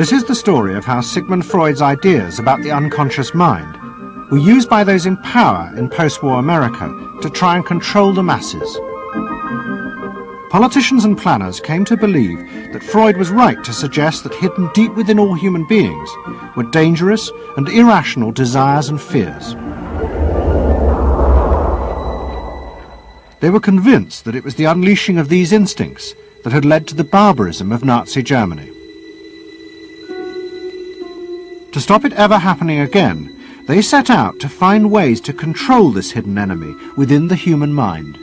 This is the story of how Sigmund Freud's ideas about the unconscious mind were used by those in power in post-war America to try and control the masses. Politicians and planners came to believe that Freud was right to suggest that hidden deep within all human beings were dangerous and irrational desires and fears. They were convinced that it was the unleashing of these instincts that had led to the barbarism of Nazi Germany. To stop it ever happening again, they set out to find ways to control this hidden enemy within the human mind.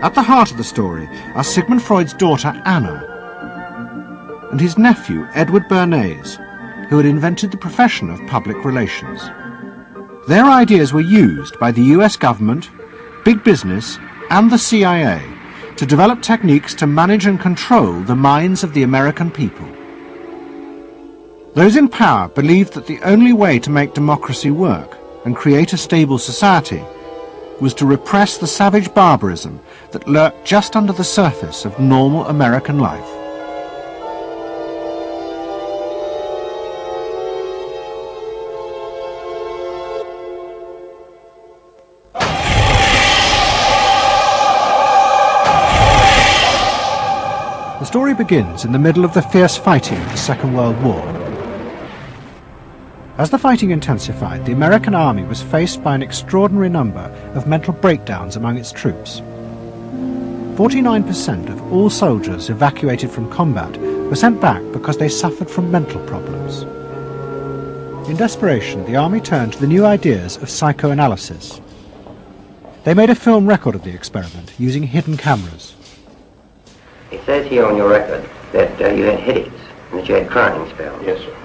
At the heart of the story are Sigmund Freud's daughter Anna and his nephew Edward Bernays, who had invented the profession of public relations. Their ideas were used by the US government, big business and the CIA to develop techniques to manage and control the minds of the American people. Those in power believed that the only way to make democracy work and create a stable society was to repress the savage barbarism that lurked just under the surface of normal American life. The story begins in the middle of the fierce fighting of the Second World War. As the fighting intensified, the American army was faced by an extraordinary number of mental breakdowns among its troops. 49% of all soldiers evacuated from combat were sent back because they suffered from mental problems. In desperation, the army turned to the new ideas of psychoanalysis. They made a film record of the experiment using hidden cameras. It says here on your record that uh, you had headaches and that you had crying spells. Yes, sir.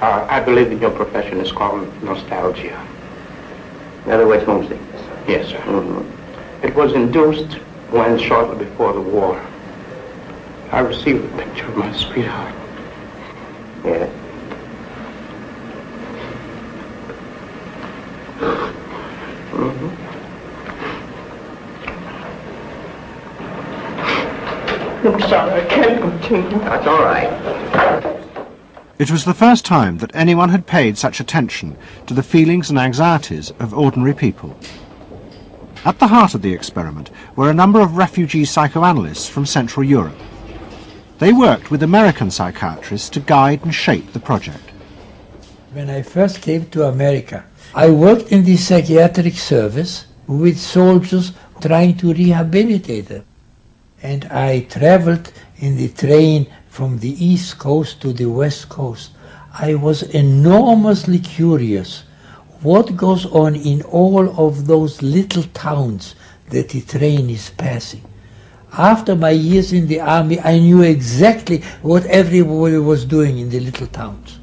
Uh, I believe that your profession is called nostalgia. In other words, homesickness. Yes, sir. Mm-hmm. It was induced when shortly before the war, I received a picture of my sweetheart. Yes. I'm sorry, I can't continue. That's all right. It was the first time that anyone had paid such attention to the feelings and anxieties of ordinary people. At the heart of the experiment were a number of refugee psychoanalysts from Central Europe. They worked with American psychiatrists to guide and shape the project. When I first came to America, I worked in the psychiatric service with soldiers trying to rehabilitate them. And I traveled in the train from the east coast to the west coast. I was enormously curious what goes on in all of those little towns that the train is passing. After my years in the army, I knew exactly what everybody was doing in the little towns.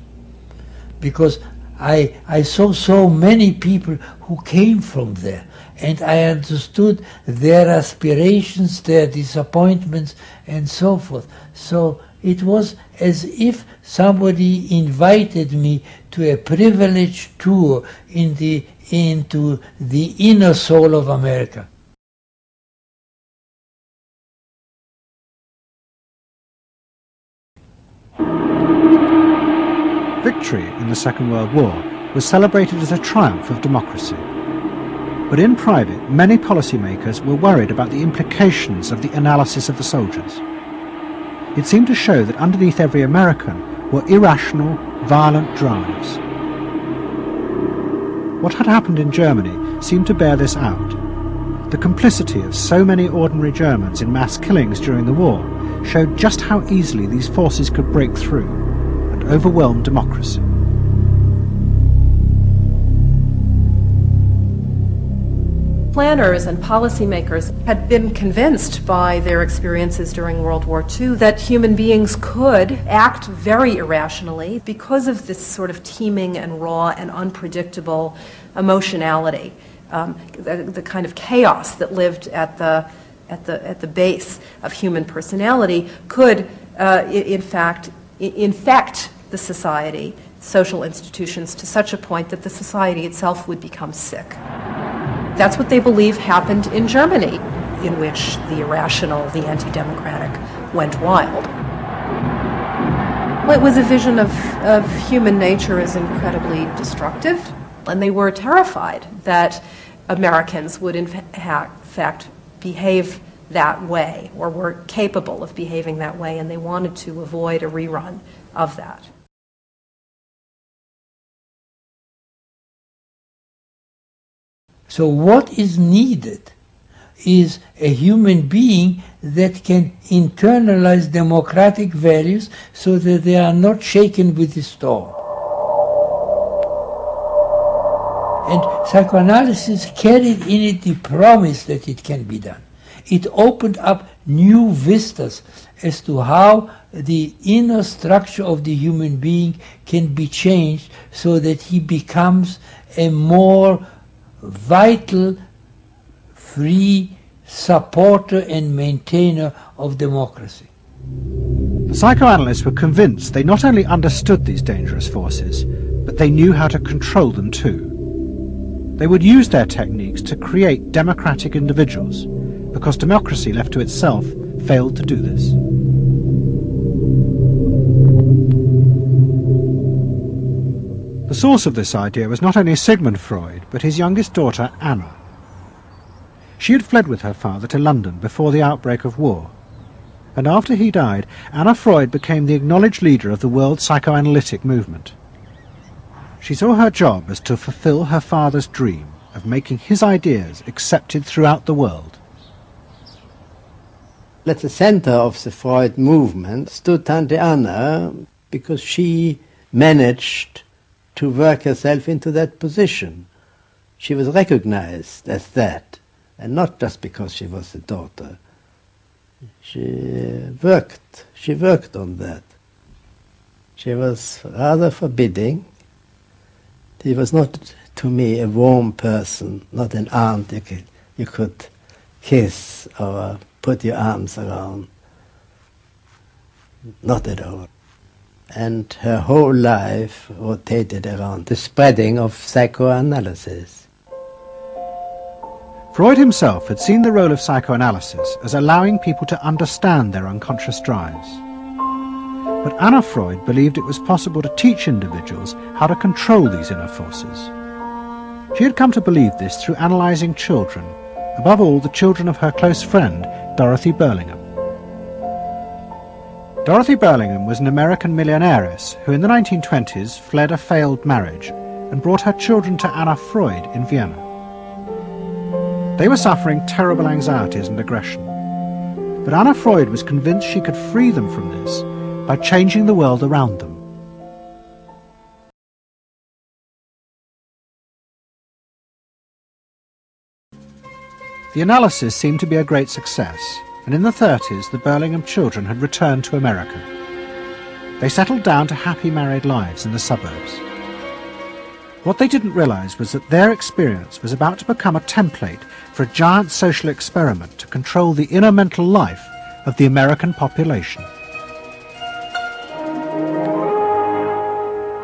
Because I, I saw so many people who came from there, and I understood their aspirations, their disappointments, and so forth. So it was as if somebody invited me to a privileged tour in the, into the inner soul of America. Victory in the Second World War was celebrated as a triumph of democracy. But in private, many policymakers were worried about the implications of the analysis of the soldiers. It seemed to show that underneath every American were irrational, violent drives. What had happened in Germany seemed to bear this out. The complicity of so many ordinary Germans in mass killings during the war showed just how easily these forces could break through and overwhelm democracy. Planners and policymakers had been convinced by their experiences during World War II that human beings could act very irrationally because of this sort of teeming and raw and unpredictable emotionality, um, the, the kind of chaos that lived at the at the at the base of human personality could, uh, in fact, infect the society, social institutions to such a point that the society itself would become sick. That's what they believe happened in Germany. in which the irrational, the anti-democratic went wild. It was a vision of, of human nature as incredibly destructive, and they were terrified that Americans would, in fact, behave that way or were capable of behaving that way, and they wanted to avoid a rerun of that. So, what is needed is a human being that can internalize democratic values so that they are not shaken with the storm. And psychoanalysis carried in it the promise that it can be done. It opened up new vistas as to how the inner structure of the human being can be changed so that he becomes a more vital, free supporter and maintainer of democracy. The psychoanalysts were convinced they not only understood these dangerous forces, but they knew how to control them too. They would use their techniques to create democratic individuals, because democracy left to itself failed to do this. The source of this idea was not only Sigmund Freud, but his youngest daughter, Anna. She had fled with her father to London before the outbreak of war, and after he died, Anna Freud became the acknowledged leader of the world psychoanalytic movement. She saw her job as to fulfill her father's dream of making his ideas accepted throughout the world. At the center of the Freud movement stood Tante Anna because she managed to work herself into that position. She was recognized as that, and not just because she was a daughter. She worked, she worked on that. She was rather forbidding. She was not, to me, a warm person, not an aunt you could, you could kiss or put your arms around. Not at all and her whole life rotated around the spreading of psychoanalysis. Freud himself had seen the role of psychoanalysis as allowing people to understand their unconscious drives. But Anna Freud believed it was possible to teach individuals how to control these inner forces. She had come to believe this through analysing children, above all the children of her close friend, Dorothy Burlingham. Dorothy Burlingham was an American millionairess who in the 1920s fled a failed marriage and brought her children to Anna Freud in Vienna. They were suffering terrible anxieties and aggression. But Anna Freud was convinced she could free them from this by changing the world around them. The analysis seemed to be a great success, and in the 30s the Burlingham children had returned to America. They settled down to happy married lives in the suburbs. What they didn't realize was that their experience was about to become a template for a giant social experiment to control the inner mental life of the American population.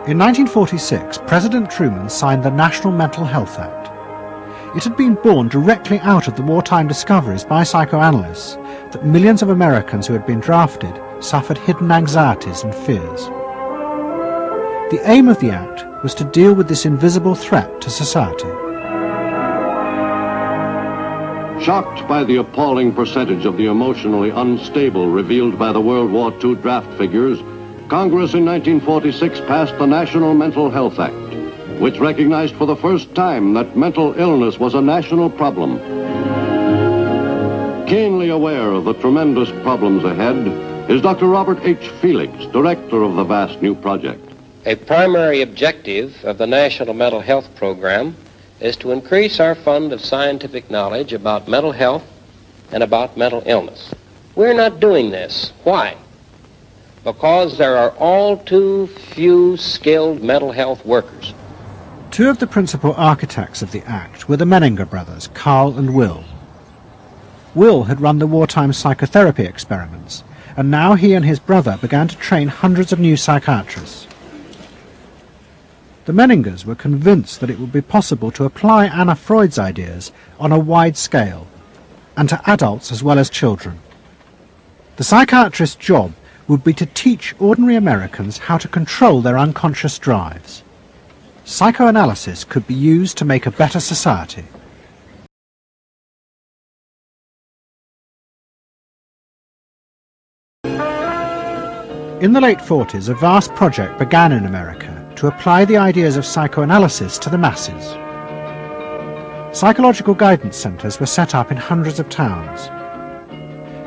In 1946, President Truman signed the National Mental Health Act. It had been born directly out of the wartime discoveries by psychoanalysts that millions of Americans who had been drafted suffered hidden anxieties and fears. The aim of the Act was to deal with this invisible threat to society. Shocked by the appalling percentage of the emotionally unstable revealed by the World War II draft figures, Congress in 1946 passed the National Mental Health Act which recognized for the first time that mental illness was a national problem. Keenly aware of the tremendous problems ahead is Dr. Robert H. Felix, director of the vast new project. A primary objective of the National Mental Health Program is to increase our fund of scientific knowledge about mental health and about mental illness. We're not doing this. Why? Because there are all too few skilled mental health workers. Two of the principal architects of the Act were the Menninger brothers, Karl and Will. Will had run the wartime psychotherapy experiments, and now he and his brother began to train hundreds of new psychiatrists. The Menningers were convinced that it would be possible to apply Anna Freud's ideas on a wide scale, and to adults as well as children. The psychiatrist's job would be to teach ordinary Americans how to control their unconscious drives. Psychoanalysis could be used to make a better society. In the late 40s, a vast project began in America to apply the ideas of psychoanalysis to the masses. Psychological guidance centres were set up in hundreds of towns.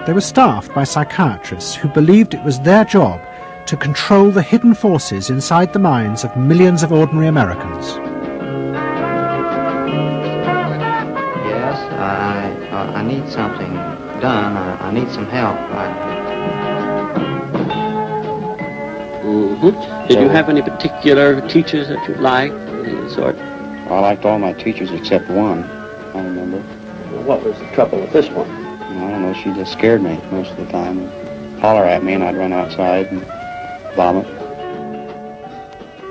They were staffed by psychiatrists who believed it was their job to control the hidden forces inside the minds of millions of ordinary Americans. Yes, I, I, need something done. I, I need some help. I, Mm-hmm. Did you have any particular teachers that you liked, any sort? I liked all my teachers except one, I remember. What was the trouble with this one? I don't know, she just scared me most of the time. Holler at me and I'd run outside and vomit.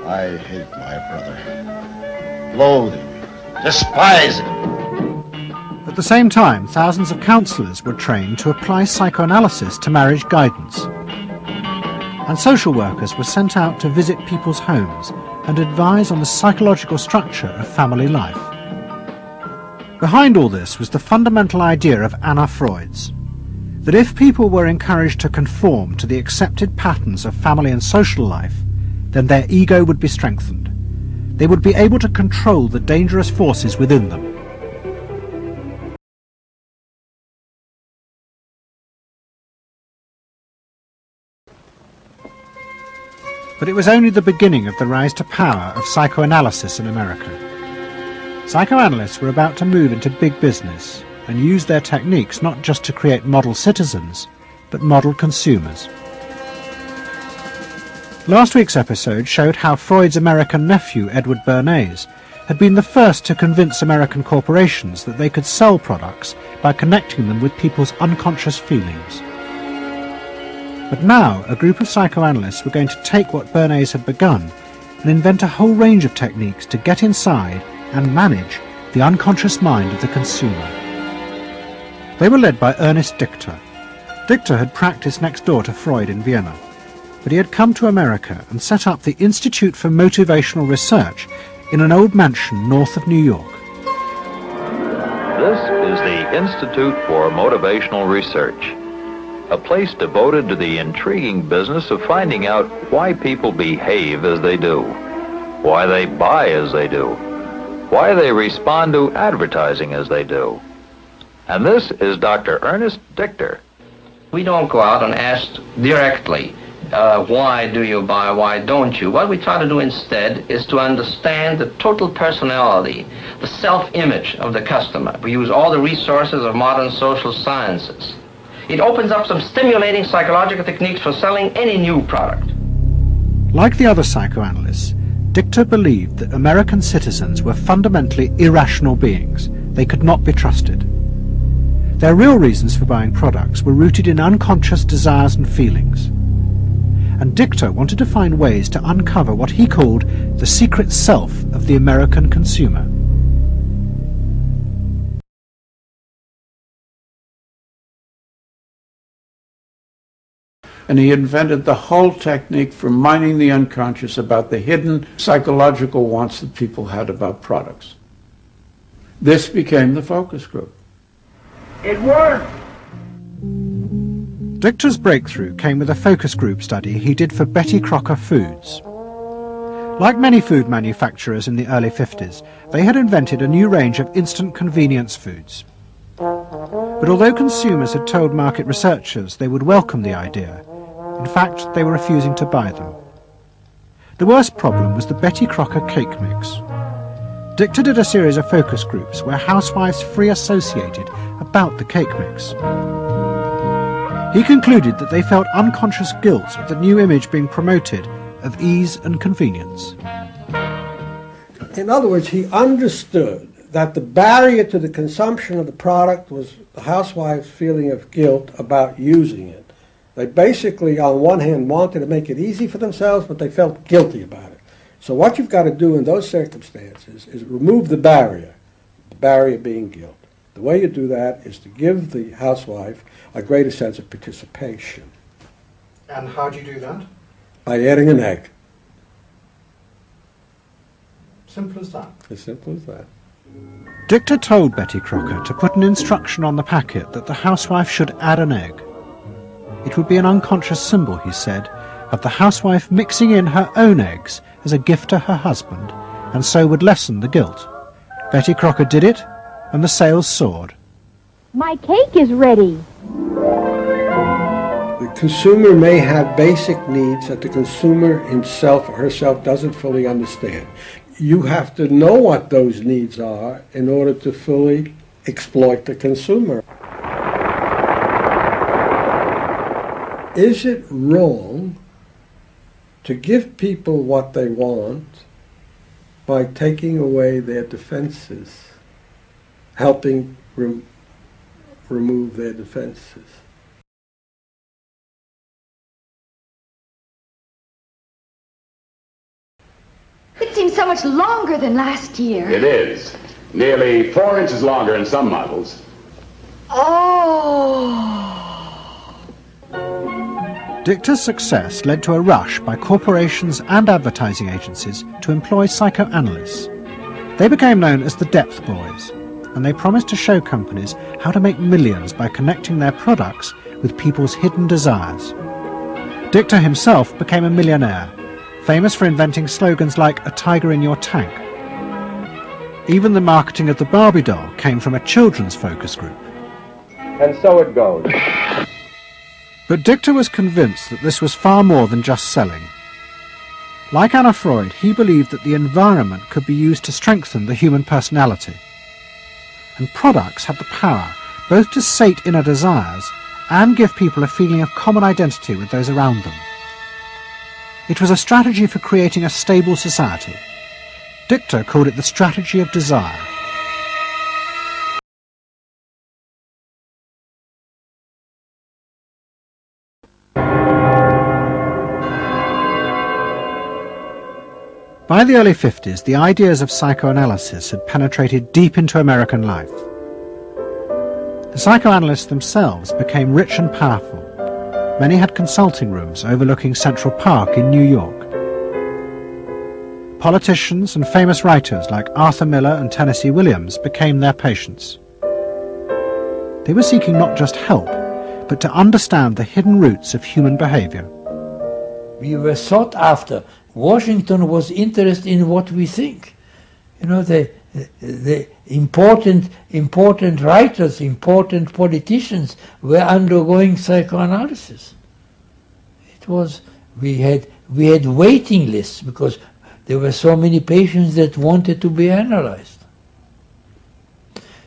I hate my brother. Loathe him. Despise him. At the same time, thousands of counsellors were trained to apply psychoanalysis to marriage guidance. And social workers were sent out to visit people's homes and advise on the psychological structure of family life. Behind all this was the fundamental idea of Anna Freud's, that if people were encouraged to conform to the accepted patterns of family and social life, then their ego would be strengthened. They would be able to control the dangerous forces within them. But it was only the beginning of the rise to power of psychoanalysis in America. Psychoanalysts were about to move into big business and use their techniques not just to create model citizens, but model consumers. Last week's episode showed how Freud's American nephew, Edward Bernays, had been the first to convince American corporations that they could sell products by connecting them with people's unconscious feelings. But now a group of psychoanalysts were going to take what Bernays had begun and invent a whole range of techniques to get inside and manage the unconscious mind of the consumer. They were led by Ernest Dichter. Dichter had practiced next door to Freud in Vienna, but he had come to America and set up the Institute for Motivational Research in an old mansion north of New York. This is the Institute for Motivational Research, a place devoted to the intriguing business of finding out why people behave as they do, why they buy as they do, why they respond to advertising as they do. And this is Dr. Ernest Dichter. We don't go out and ask directly, uh, why do you buy, why don't you? What we try to do instead is to understand the total personality, the self-image of the customer. We use all the resources of modern social sciences. It opens up some stimulating psychological techniques for selling any new product. Like the other psychoanalysts, Dichter believed that American citizens were fundamentally irrational beings. They could not be trusted. Their real reasons for buying products were rooted in unconscious desires and feelings. And Dichter wanted to find ways to uncover what he called the secret self of the American consumer. And he invented the whole technique for mining the unconscious about the hidden psychological wants that people had about products. This became the focus group. It worked! Dichter's breakthrough came with a focus group study he did for Betty Crocker Foods. Like many food manufacturers in the early 50s, they had invented a new range of instant convenience foods. But although consumers had told market researchers they would welcome the idea, in fact, they were refusing to buy them. The worst problem was the Betty Crocker cake mix. Dichter did a series of focus groups where housewives free associated about the cake mix. He concluded that they felt unconscious guilt at the new image being promoted of ease and convenience. In other words, he understood that the barrier to the consumption of the product was the housewife's feeling of guilt about using it. They basically, on one hand, wanted to make it easy for themselves, but they felt guilty about it. So what you've got to do in those circumstances is remove the barrier, the barrier being guilt. The way you do that is to give the housewife a greater sense of participation. And how do you do that? By adding an egg. Simple as that. As simple as that. Dichter told Betty Crocker to put an instruction on the packet that the housewife should add an egg. It would be an unconscious symbol, he said, of the housewife mixing in her own eggs as a gift to her husband, and so would lessen the guilt. Betty Crocker did it, and the sales soared. My cake is ready. The consumer may have basic needs that the consumer himself or herself doesn't fully understand. You have to know what those needs are in order to fully exploit the consumer. Is it wrong to give people what they want by taking away their defenses, helping rem- remove their defenses? It seems so much longer than last year. It is. Nearly four inches longer in some models. Oh. Dichter's success led to a rush by corporations and advertising agencies to employ psychoanalysts. They became known as the Depth Boys, and they promised to show companies how to make millions by connecting their products with people's hidden desires. Dichter himself became a millionaire, famous for inventing slogans like a tiger in your tank. Even the marketing of the Barbie doll came from a children's focus group. And so it goes. But Dichter was convinced that this was far more than just selling. Like Anna Freud, he believed that the environment could be used to strengthen the human personality. And products had the power both to sate inner desires and give people a feeling of common identity with those around them. It was a strategy for creating a stable society. Dichter called it the strategy of desire. By the early 50s, the ideas of psychoanalysis had penetrated deep into American life. The psychoanalysts themselves became rich and powerful. Many had consulting rooms overlooking Central Park in New York. Politicians and famous writers like Arthur Miller and Tennessee Williams became their patients. They were seeking not just help, but to understand the hidden roots of human behavior. We were sought after. Washington was interested in what we think. You know, the, the important, important writers, important politicians were undergoing psychoanalysis. It was, we had, we had waiting lists because there were so many patients that wanted to be analyzed.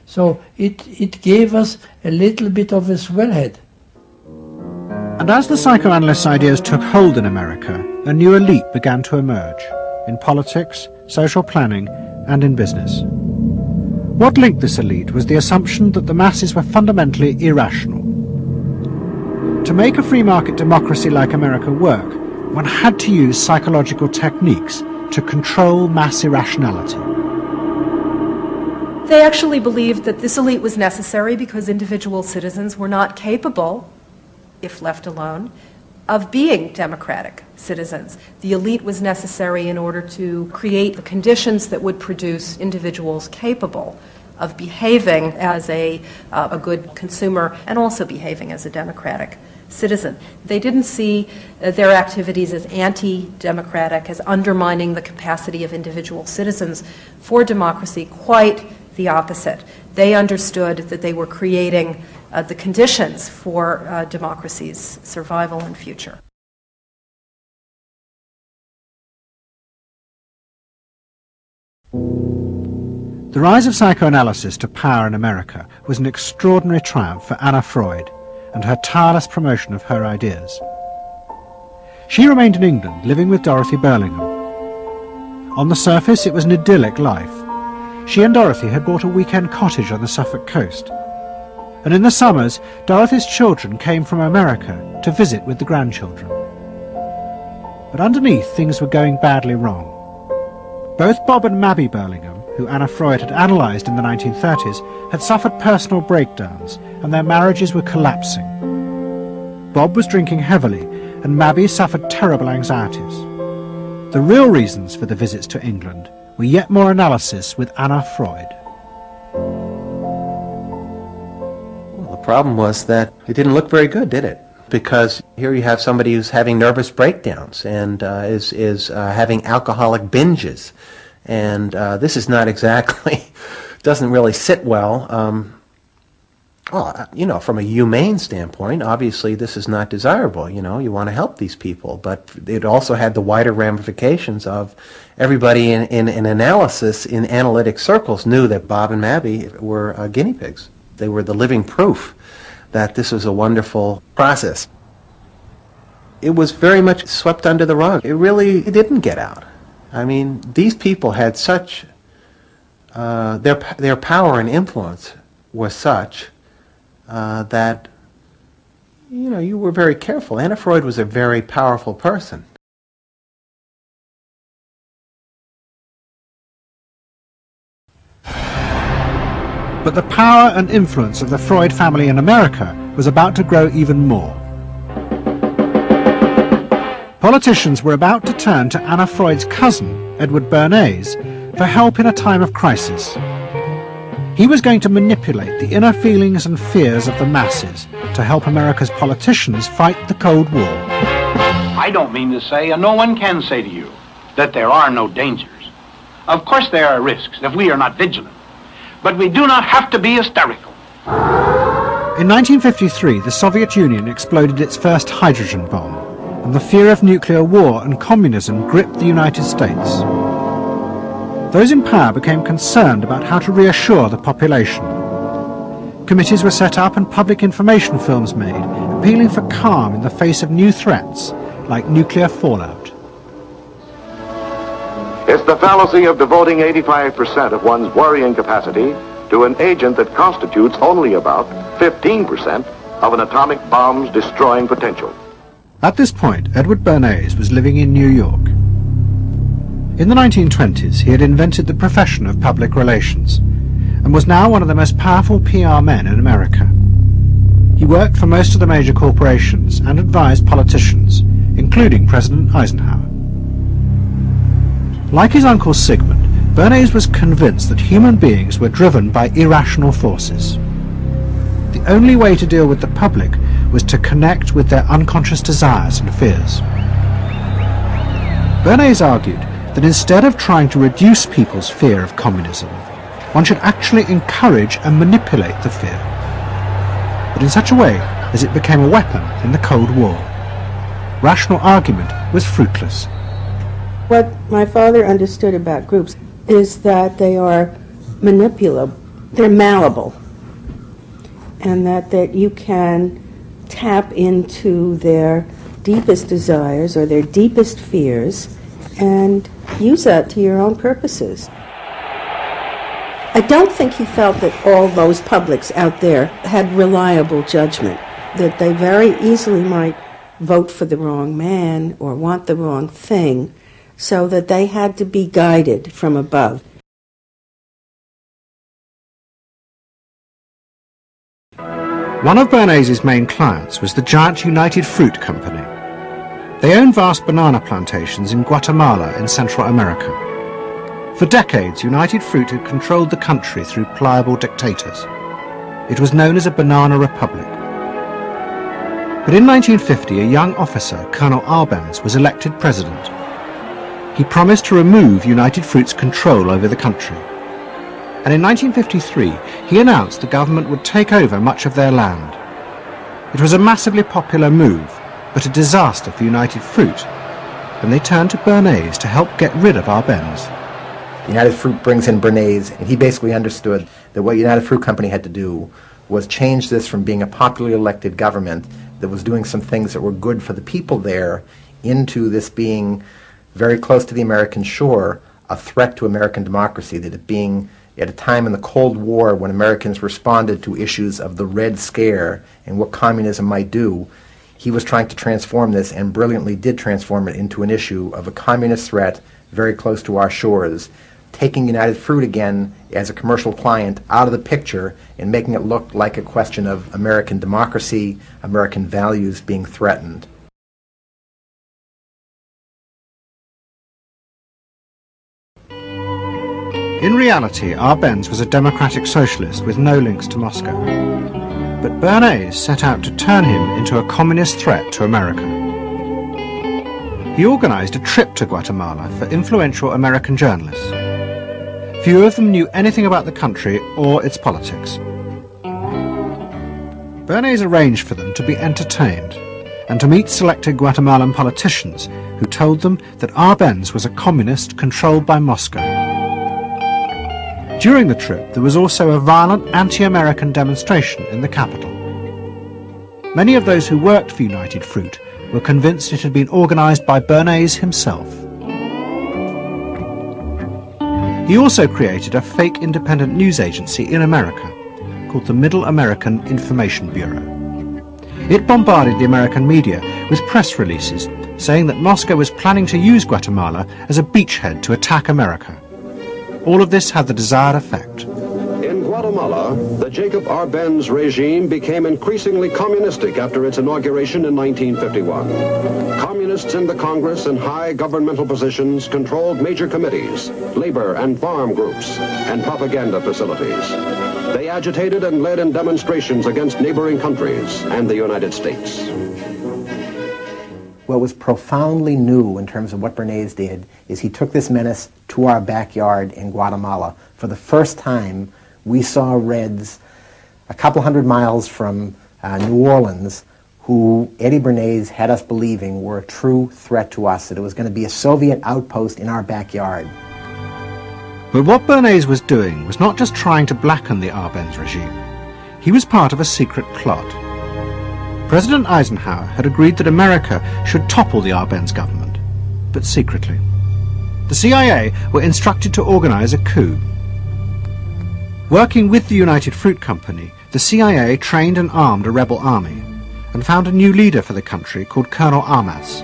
So it, it gave us a little bit of a swellhead. And as the psychoanalysts' ideas took hold in America, a new elite began to emerge in politics, social planning, and in business. What linked this elite was the assumption that the masses were fundamentally irrational. To make a free market democracy like America work, one had to use psychological techniques to control mass irrationality. They actually believed that this elite was necessary because individual citizens were not capable, if left alone, of being democratic citizens. The elite was necessary in order to create the conditions that would produce individuals capable of behaving as a, uh, a good consumer and also behaving as a democratic citizen. They didn't see uh, their activities as anti democratic, as undermining the capacity of individual citizens for democracy, quite the opposite. They understood that they were creating uh, the conditions for uh, democracy's survival and future. The rise of psychoanalysis to power in America was an extraordinary triumph for Anna Freud and her tireless promotion of her ideas. She remained in England, living with Dorothy Burlingham. On the surface, it was an idyllic life. She and Dorothy had bought a weekend cottage on the Suffolk coast. And in the summers, Dorothy's children came from America to visit with the grandchildren. But underneath, things were going badly wrong. Both Bob and Mabby Burlingham who Anna Freud had analysed in the 1930s, had suffered personal breakdowns and their marriages were collapsing. Bob was drinking heavily and Mabby suffered terrible anxieties. The real reasons for the visits to England were yet more analysis with Anna Freud. Problem was that it didn't look very good, did it? Because here you have somebody who's having nervous breakdowns and uh, is, is uh, having alcoholic binges. And uh, this is not exactly, doesn't really sit well. Um, well, uh, you know, from a humane standpoint, obviously this is not desirable. You know, you want to help these people, but it also had the wider ramifications of everybody in, in, in analysis in analytic circles knew that Bob and Mabby were uh, guinea pigs. They were the living proof that this was a wonderful process. It was very much swept under the rug. It really didn't get out. I mean, these people had such uh, their their power and influence was such uh, that you know you were very careful. Anna Freud was a very powerful person. But the power and influence of the Freud family in America was about to grow even more. Politicians were about to turn to Anna Freud's cousin, Edward Bernays, for help in a time of crisis. He was going to manipulate the inner feelings and fears of the masses to help America's politicians fight the Cold War. I don't mean to say, and no one can say to you, that there are no dangers. Of course there are risks if we are not vigilant. But we do not have to be hysterical. In 1953, the Soviet Union exploded its first hydrogen bomb, and the fear of nuclear war and communism gripped the United States. Those in power became concerned about how to reassure the population. Committees were set up and public information films made, appealing for calm in the face of new threats, like nuclear fallout. It's the fallacy of devoting 85% of one's worrying capacity to an agent that constitutes only about 15% of an atomic bomb's destroying potential. At this point, Edward Bernays was living in New York. In the 1920s, he had invented the profession of public relations and was now one of the most powerful PR men in America. He worked for most of the major corporations and advised politicians, including President Eisenhower. Like his uncle Sigmund, Bernays was convinced that human beings were driven by irrational forces. The only way to deal with the public was to connect with their unconscious desires and fears. Bernays argued that instead of trying to reduce people's fear of communism, one should actually encourage and manipulate the fear, but in such a way as it became a weapon in the Cold War. Rational argument was fruitless. What my father understood about groups is that they are manipulable, they're malleable, and that, that you can tap into their deepest desires or their deepest fears and use that to your own purposes. I don't think he felt that all those publics out there had reliable judgment, that they very easily might vote for the wrong man or want the wrong thing, so that they had to be guided from above. One of Bernays' main clients was the giant United Fruit Company. They own vast banana plantations in Guatemala in Central America. For decades, United Fruit had controlled the country through pliable dictators. It was known as a banana republic. But in 1950, a young officer, Colonel Arbenz, was elected president. He promised to remove United Fruit's control over the country. And in 1953, he announced the government would take over much of their land. It was a massively popular move, but a disaster for United Fruit, and they turned to Bernays to help get rid of Arbenz. United Fruit brings in Bernays, and he basically understood that what United Fruit Company had to do was change this from being a popularly elected government that was doing some things that were good for the people there into this being very close to the American shore, a threat to American democracy, that it being at a time in the Cold War when Americans responded to issues of the Red Scare and what communism might do, he was trying to transform this and brilliantly did transform it into an issue of a communist threat very close to our shores taking United Fruit again as a commercial client out of the picture and making it look like a question of American democracy, American values being threatened. In reality, Arbenz was a democratic socialist with no links to Moscow. But Bernays set out to turn him into a communist threat to America. He organized a trip to Guatemala for influential American journalists. Few of them knew anything about the country or its politics. Bernays arranged for them to be entertained and to meet selected Guatemalan politicians who told them that Arbenz was a communist controlled by Moscow. During the trip, there was also a violent anti-American demonstration in the capital. Many of those who worked for United Fruit were convinced it had been organized by Bernays himself. He also created a fake independent news agency in America called the Middle American Information Bureau. It bombarded the American media with press releases saying that Moscow was planning to use Guatemala as a beachhead to attack America. All of this had the desired effect. In Guatemala, the Jacob Arbenz regime became increasingly communistic after its inauguration in 1951. Communists in the Congress and high governmental positions controlled major committees, labor and farm groups, and propaganda facilities. They agitated and led in demonstrations against neighboring countries and the United States. What was profoundly new in terms of what Bernays did is he took this menace to our backyard in Guatemala. For the first time, we saw Reds a couple hundred miles from uh, New Orleans who Eddie Bernays had us believing were a true threat to us, that it was going to be a Soviet outpost in our backyard. But what Bernays was doing was not just trying to blacken the Arbenz regime. He was part of a secret plot. President Eisenhower had agreed that America should topple the Arbenz government, but secretly. The CIA were instructed to organize a coup. Working with the United Fruit Company, the CIA trained and armed a rebel army and found a new leader for the country called Colonel Armas.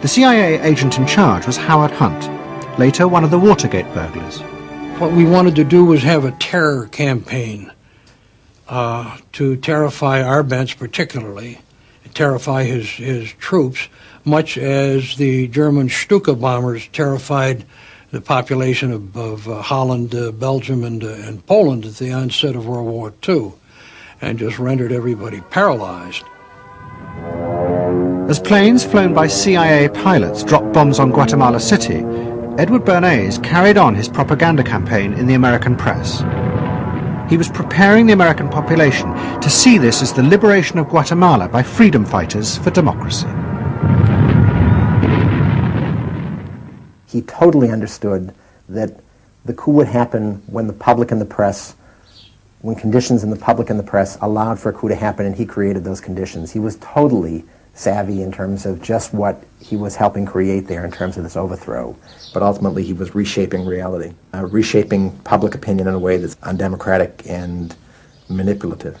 The CIA agent in charge was Howard Hunt, later one of the Watergate burglars. What we wanted to do was have a terror campaign uh, to terrify Arbenz particularly, terrify his, his troops, much as the German Stuka bombers terrified the population of, of uh, Holland, uh, Belgium, and, uh, and Poland at the onset of World War II, and just rendered everybody paralyzed. As planes flown by CIA pilots dropped bombs on Guatemala City, Edward Bernays carried on his propaganda campaign in the American press. He was preparing the American population to see this as the liberation of Guatemala by freedom fighters for democracy. He totally understood that the coup would happen when the public and the press, when conditions in the public and the press allowed for a coup to happen, and he created those conditions. He was totally savvy in terms of just what he was helping create there in terms of this overthrow. But ultimately, he was reshaping reality, uh, reshaping public opinion in a way that's undemocratic and manipulative.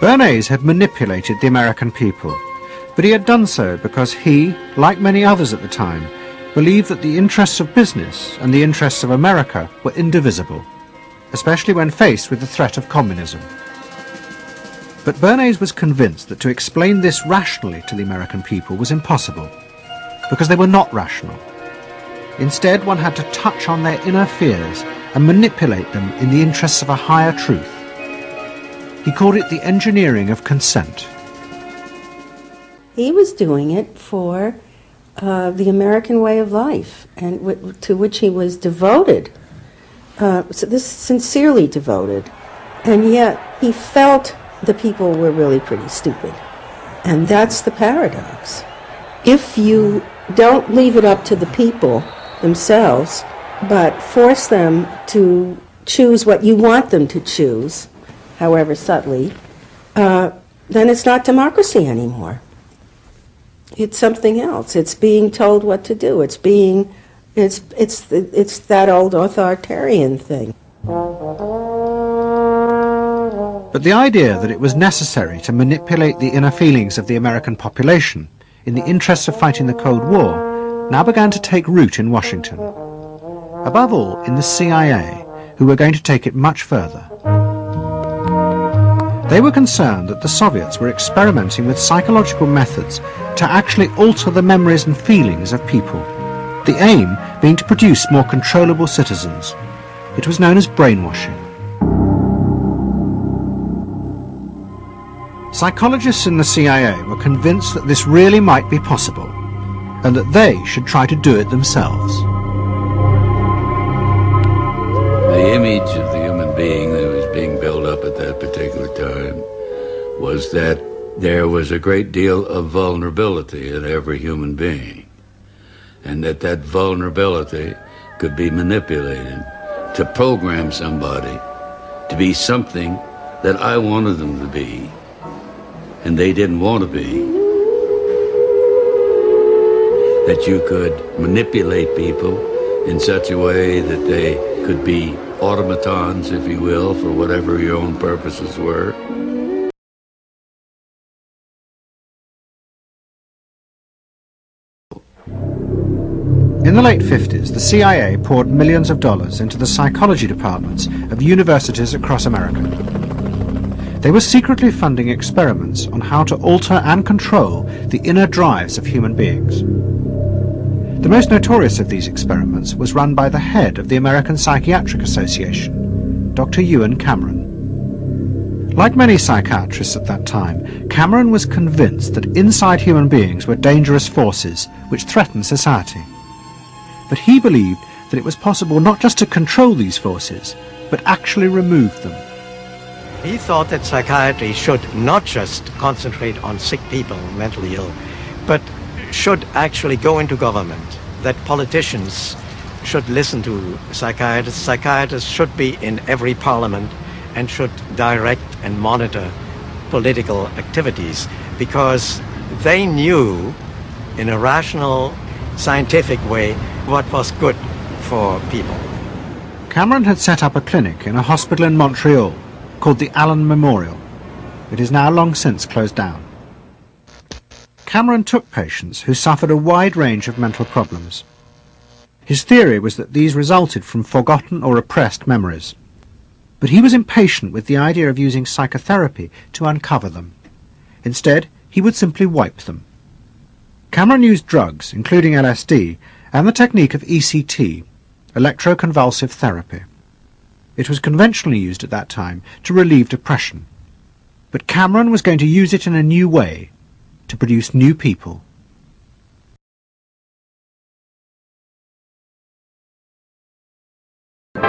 Bernays had manipulated the American people, but he had done so because he, like many others at the time, believed that the interests of business and the interests of America were indivisible especially when faced with the threat of communism. But Bernays was convinced that to explain this rationally to the American people was impossible, because they were not rational. Instead, one had to touch on their inner fears and manipulate them in the interests of a higher truth. He called it the engineering of consent. He was doing it for uh, the American way of life, and to which he was devoted uh, this sincerely devoted, and yet he felt the people were really pretty stupid. And that's the paradox. If you don't leave it up to the people themselves, but force them to choose what you want them to choose, however subtly, uh, then it's not democracy anymore. It's something else. It's being told what to do. It's being it's, it's, it's that old authoritarian thing. But the idea that it was necessary to manipulate the inner feelings of the American population in the interests of fighting the Cold War now began to take root in Washington. Above all, in the CIA, who were going to take it much further. They were concerned that the Soviets were experimenting with psychological methods to actually alter the memories and feelings of people, the aim being to produce more controllable citizens. It was known as brainwashing. Psychologists in the CIA were convinced that this really might be possible, and that they should try to do it themselves. The image of the human being that was being built up at that particular time was that there was a great deal of vulnerability in every human being, and that that vulnerability could be manipulated to program somebody to be something that I wanted them to be and they didn't want to be. That you could manipulate people in such a way that they could be automatons, if you will, for whatever your own purposes were. The late 50s, the CIA poured millions of dollars into the psychology departments of universities across America. They were secretly funding experiments on how to alter and control the inner drives of human beings. The most notorious of these experiments was run by the head of the American Psychiatric Association, Dr. Ewen Cameron. Like many psychiatrists at that time, Cameron was convinced that inside human beings were dangerous forces which threatened society. But he believed that it was possible not just to control these forces, but actually remove them. He thought that psychiatry should not just concentrate on sick people, mentally ill, but should actually go into government, that politicians should listen to psychiatrists. Psychiatrists should be in every parliament and should direct and monitor political activities because they knew in a rational, scientific way what was good for people. Cameron had set up a clinic in a hospital in Montreal called the Allan Memorial. It is now long since closed down. Cameron took patients who suffered a wide range of mental problems. His theory was that these resulted from forgotten or repressed memories. But he was impatient with the idea of using psychotherapy to uncover them. Instead, he would simply wipe them. Cameron used drugs, including LSD, and the technique of ECT, electroconvulsive therapy. It was conventionally used at that time to relieve depression. But Cameron was going to use it in a new way, to produce new people. Hey,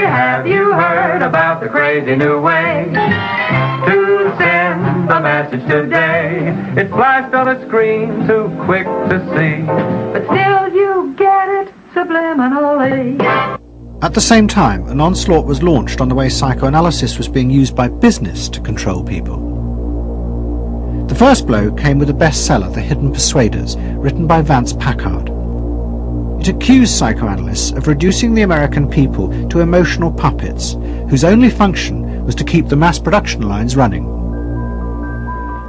have you heard about the crazy new way message today? It's flashed on a screen too quick to see, but still you get it subliminally. At the same time, an onslaught was launched on the way psychoanalysis was being used by business to control people. The first blow came with a bestseller, The Hidden Persuaders, written by Vance Packard. It accused psychoanalysts of reducing the American people to emotional puppets, whose only function was to keep the mass production lines running.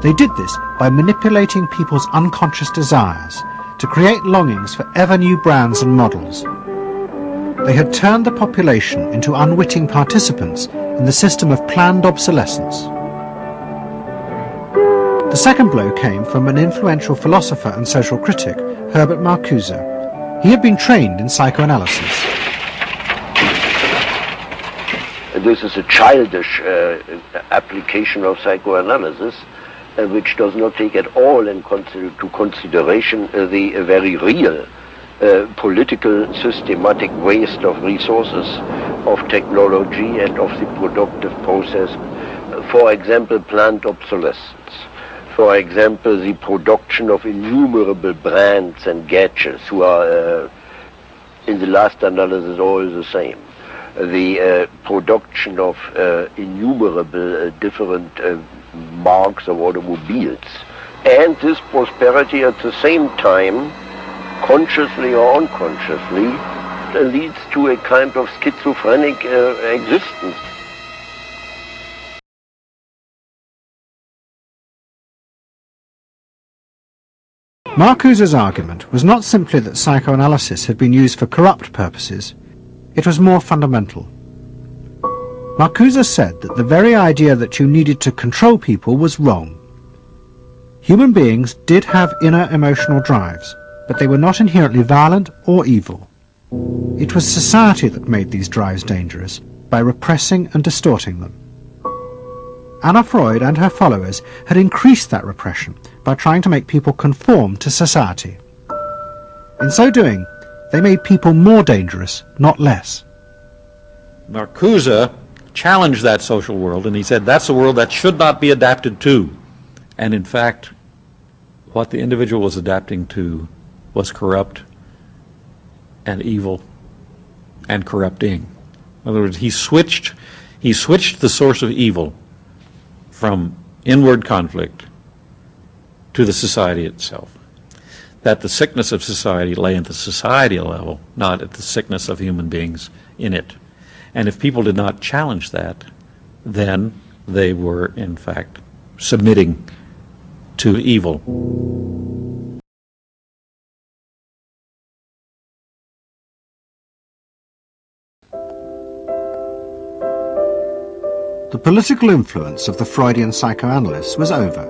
They did this by manipulating people's unconscious desires to create longings for ever new brands and models. They had turned the population into unwitting participants in the system of planned obsolescence. The second blow came from an influential philosopher and social critic, Herbert Marcuse. He had been trained in psychoanalysis. This is a childish uh, application of psychoanalysis, which does not take at all into consideration uh, the very real uh, political systematic waste of resources, of technology and of the productive process. For example, planned obsolescence. For example, the production of innumerable brands and gadgets who are, uh, in the last analysis, all the same. The uh, production of uh, innumerable uh, different uh, marks of automobiles. And this prosperity at the same time, consciously or unconsciously, leads to a kind of schizophrenic uh, existence. Marcuse's argument was not simply that psychoanalysis had been used for corrupt purposes, it was more fundamental. Marcuse said that the very idea that you needed to control people was wrong. Human beings did have inner emotional drives, but they were not inherently violent or evil. It was society that made these drives dangerous by repressing and distorting them. Anna Freud and her followers had increased that repression by trying to make people conform to society. In so doing, they made people more dangerous, not less. Marcuse challenged that social world and he said that's a world that should not be adapted to. And in fact, what the individual was adapting to was corrupt and evil and corrupting. In other words, he switched, he switched the source of evil from inward conflict to the society itself. That the sickness of society lay at the societal level, not at the sickness of human beings in it. And if people did not challenge that, then they were, in fact, submitting to evil. The political influence of the Freudian psychoanalysts was over.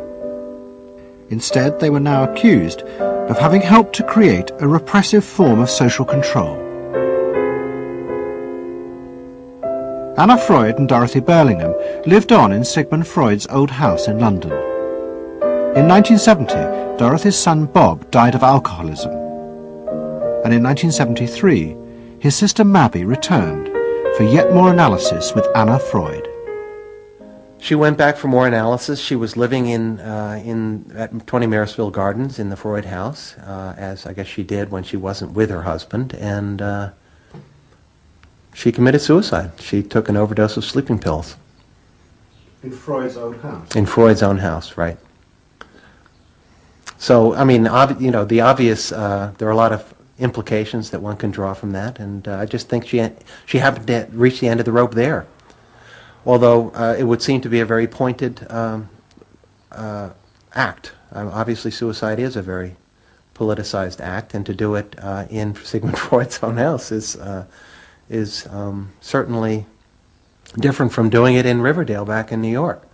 Instead, they were now accused of having helped to create a repressive form of social control. Anna Freud and Dorothy Burlingham lived on in Sigmund Freud's old house in London. In 1970, Dorothy's son Bob died of alcoholism. And in 1973, his sister Mabbie returned for yet more analysis with Anna Freud. She went back for more analysis. She was living in, uh, in at 20 Maresfield Gardens in the Freud house, uh, as I guess she did when she wasn't with her husband, and uh, she committed suicide. She took an overdose of sleeping pills. In Freud's own house? In Freud's own house, right. So, I mean, ob- you know, the obvious, uh, there are a lot of implications that one can draw from that, and uh, I just think she, she happened to reach the end of the rope there although uh, it would seem to be a very pointed um, uh, act. Um, obviously, suicide is a very politicized act, and to do it uh, in Sigmund Freud's own house is uh, is um, certainly different from doing it in Riverdale back in New York.